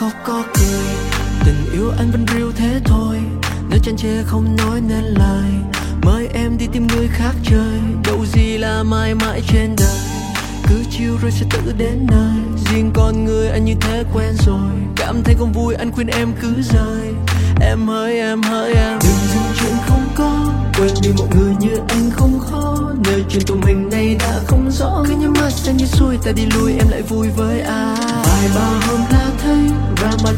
khóc có cười tình yêu anh vẫn riêu thế thôi. Nếu chăn chê không nói nên lời, mời em đi tìm người khác chơi. Đâu gì là mãi mãi trên đời, cứ chiều rồi sẽ tự đến nơi. Riêng con người anh như thế quen rồi, cảm thấy không vui anh khuyên em cứ rời. Em hỡi em hỡi em. Đừng dừng chuyện không có, quên đi một người như anh không khó. Nơi chuyện tụi mình này đã không rõ, cứ nhắm mắt xem như xuôi, ta đi lui, em lại vui với ai. Vài ba hôm đã thấy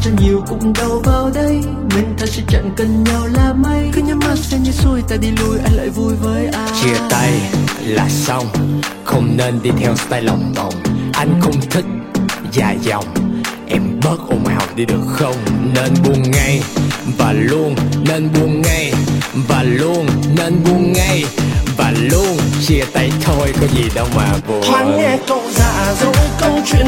cho nhiều cũng đâu vào đây. Mình thật sự chẳng cần nhau là mấy cứ nhắm mắt xem như xuôi ta đi lui anh lại vui với ai? Chia tay là xong không nên đi theo style lòng vòng. Anh không thích dài dòng em bớt ồn ào đi được không? Nên buông ngay và luôn nên buông ngay và luôn nên buông ngay và luôn. Chia tay thôi có gì đâu mà buồn. Thoáng nghe câu giả dối câu chuyện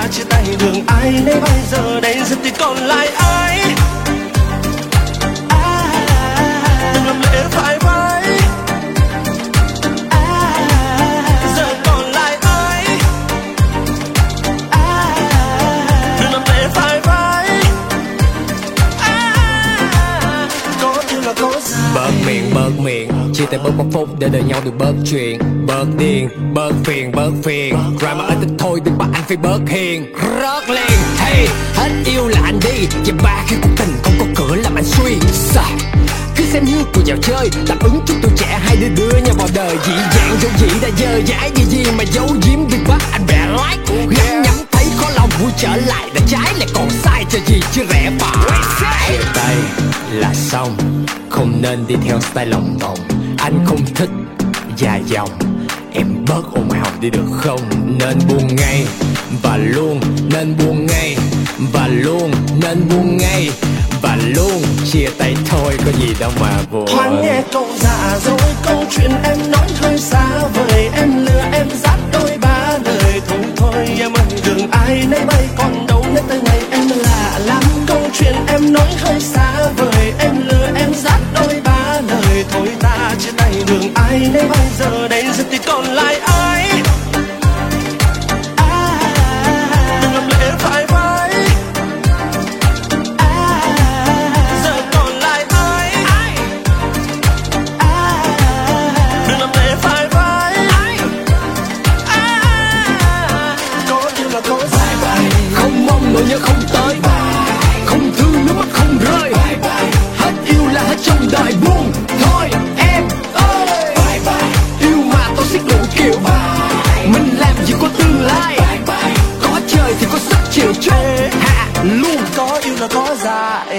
ta chia tay đường ai nấy bây giờ đây giờ thì còn lại ai? Chia tay bớt một phút để đợi nhau được bớt chuyện. Bớt điên bớt phiền bớt phiền. Drama ở tích thôi đừng bắt anh phải bớt hiền. Rớt liền hey hết yêu là anh đi. Và ba khi cuộc tình không có cửa làm anh suy Sao? cứ xem như cuộc dạo chơi đáp ứng chút tuổi trẻ hai đứa đưa nhau vào đời. Dị dạng dấu dĩ đã dơ dãi gì gì mà giấu giếm việc bắt anh bẻ lái ngắm nhắm thấy có lòng vui trở lại. Đã trái lại còn sai cho gì chứ rẻ phải. Chia tay là xong không nên đi theo style lòng vòng anh không thích dài dòng. Em bớt ồn ào đi được không? Nên buông ngay và luôn, nên buông ngay và luôn, nên buông ngay và luôn. Chia tay thôi, có gì đâu mà buồn. Thoáng nghe câu giả dối câu chuyện em nói hơi xa. Vời em lừa em dắt đôi ba lời. Thôi thôi, em ơi đường ai nấy bay, còn đâu nấy tới đây bây giờ đây giờ thì còn lại ai 爱。